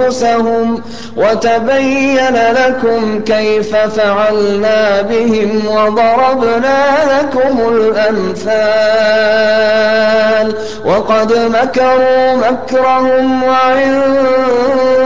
أَنفُسَهُمْ وَتَبَيَّنَ لَكُمْ كَيْفَ فَعَلْنَا بِهِمْ وَضَرَبْنَا لَكُمُ الْأَمْثَالَ ۚ وَقَدْ مَكَرُوا مَكْرَهُمْ وَعِندَ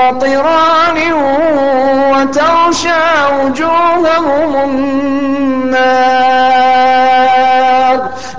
قَطِرَانٍ وَتَغْشَىٰ وُجُوهَهُمُ النَّارُ.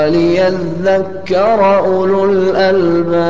وليذكر أولو الألباب.